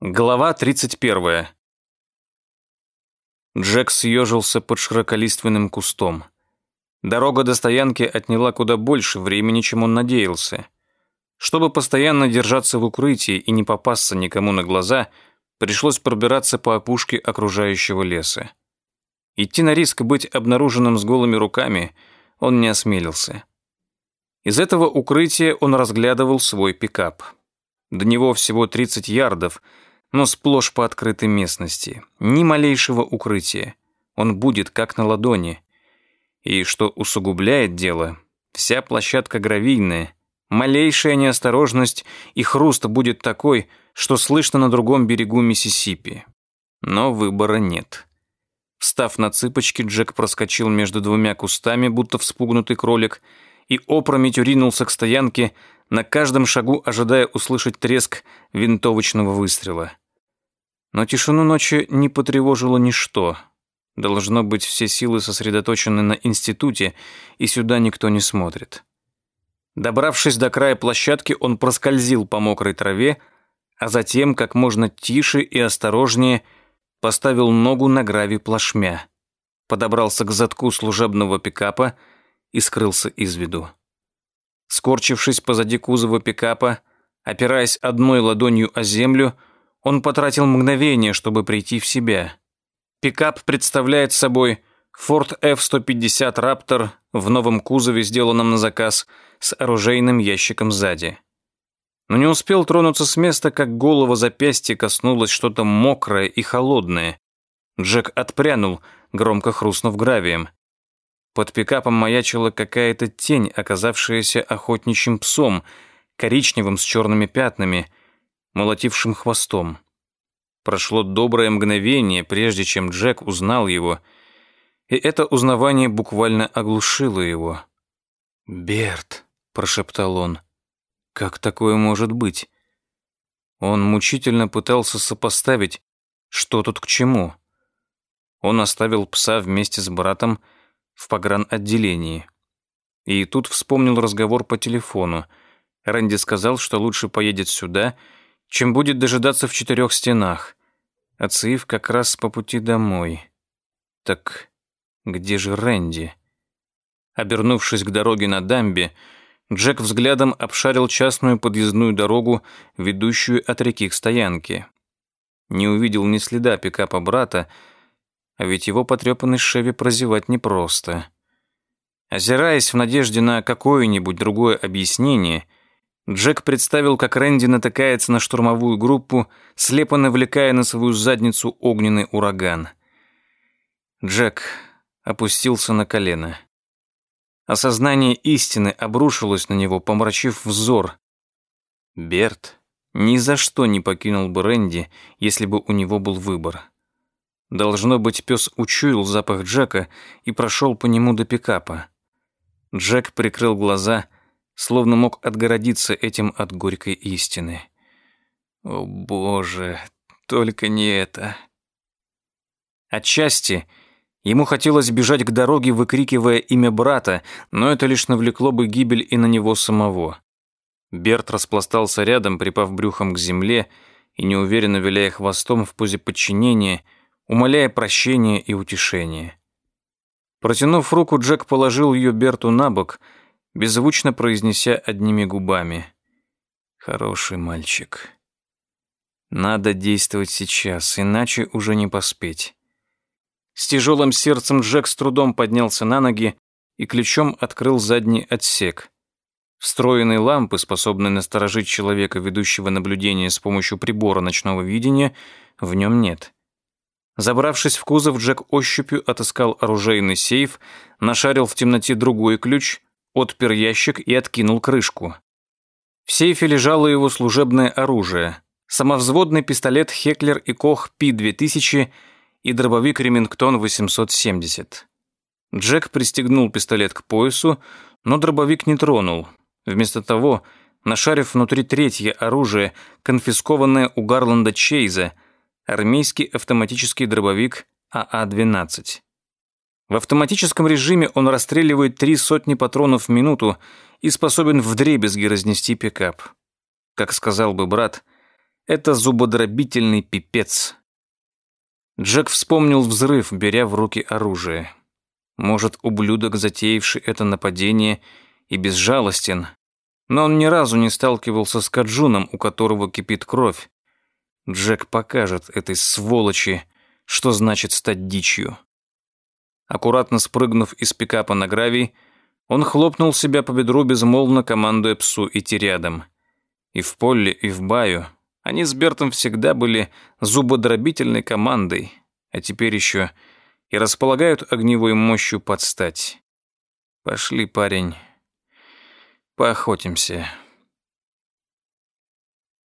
Глава 31. Джек съежился под широколиственным кустом. Дорога до стоянки отняла куда больше времени, чем он надеялся. Чтобы постоянно держаться в укрытии и не попасться никому на глаза, пришлось пробираться по опушке окружающего леса. Идти на риск быть обнаруженным с голыми руками он не осмелился. Из этого укрытия он разглядывал свой пикап. До него всего 30 ярдов — но сплошь по открытой местности. Ни малейшего укрытия. Он будет как на ладони. И что усугубляет дело, вся площадка гравийная. Малейшая неосторожность и хруст будет такой, что слышно на другом берегу Миссисипи. Но выбора нет. Встав на цыпочки, Джек проскочил между двумя кустами, будто вспугнутый кролик, и опрометью ринулся к стоянке, на каждом шагу ожидая услышать треск винтовочного выстрела. Но тишину ночи не потревожило ничто. Должно быть, все силы сосредоточены на институте, и сюда никто не смотрит. Добравшись до края площадки, он проскользил по мокрой траве, а затем, как можно тише и осторожнее, поставил ногу на гравий плашмя, подобрался к задку служебного пикапа и скрылся из виду. Скорчившись позади кузова пикапа, опираясь одной ладонью о землю, он потратил мгновение, чтобы прийти в себя. Пикап представляет собой Ford F-150 Raptor в новом кузове, сделанном на заказ, с оружейным ящиком сзади. Но не успел тронуться с места, как голова запястья коснулось что-то мокрое и холодное. Джек отпрянул, громко хрустнув гравием. Под пикапом маячила какая-то тень, оказавшаяся охотничьим псом, коричневым с черными пятнами — молотившим хвостом. Прошло доброе мгновение, прежде чем Джек узнал его, и это узнавание буквально оглушило его. «Берт», — прошептал он, — «как такое может быть?» Он мучительно пытался сопоставить, что тут к чему. Он оставил пса вместе с братом в погранотделении. И тут вспомнил разговор по телефону. Рэнди сказал, что лучше поедет сюда — чем будет дожидаться в четырех стенах. А Циф как раз по пути домой. Так где же Рэнди? Обернувшись к дороге на дамбе, Джек взглядом обшарил частную подъездную дорогу, ведущую от реки к стоянке. Не увидел ни следа пикапа брата, а ведь его потрепанный Шеви прозевать непросто. Озираясь в надежде на какое-нибудь другое объяснение, Джек представил, как Рэнди натыкается на штурмовую группу, слепо навлекая на свою задницу огненный ураган. Джек опустился на колено. Осознание истины обрушилось на него, помрачив взор. Берт ни за что не покинул бы Рэнди, если бы у него был выбор. Должно быть, пес учуял запах Джека и прошел по нему до пикапа. Джек прикрыл глаза — словно мог отгородиться этим от горькой истины. О, Боже, только не это. Отчасти ему хотелось бежать к дороге, выкрикивая имя брата, но это лишь навлекло бы гибель и на него самого. Берт распластался рядом, припав брюхом к земле и неуверенно виляя хвостом в позе подчинения, умоляя прощения и утешения. Протянув руку, Джек положил ее Берту на бок — беззвучно произнеся одними губами. «Хороший мальчик. Надо действовать сейчас, иначе уже не поспеть». С тяжелым сердцем Джек с трудом поднялся на ноги и ключом открыл задний отсек. Встроенной лампы, способной насторожить человека, ведущего наблюдение с помощью прибора ночного видения, в нем нет. Забравшись в кузов, Джек ощупью отыскал оружейный сейф, нашарил в темноте другой ключ, отпер ящик и откинул крышку. В сейфе лежало его служебное оружие. Самовзводный пистолет Хеклер и Кох Пи-2000 и дробовик Ремингтон 870. Джек пристегнул пистолет к поясу, но дробовик не тронул. Вместо того, нашарив внутри третье оружие, конфискованное у Гарланда Чейза, армейский автоматический дробовик АА-12. В автоматическом режиме он расстреливает три сотни патронов в минуту и способен вдребезги разнести пикап. Как сказал бы брат, Это зубодробительный пипец. Джек вспомнил взрыв, беря в руки оружие. Может, ублюдок, затеявший это нападение, и безжалостен, но он ни разу не сталкивался с Каджуном, у которого кипит кровь. Джек покажет этой сволочи, что значит стать дичью. Аккуратно спрыгнув из пикапа на гравий, он хлопнул себя по бедру, безмолвно командуя псу идти рядом. И в поле, и в баю они с Бертом всегда были зубодробительной командой, а теперь еще и располагают огневой мощью подстать. Пошли, парень, поохотимся.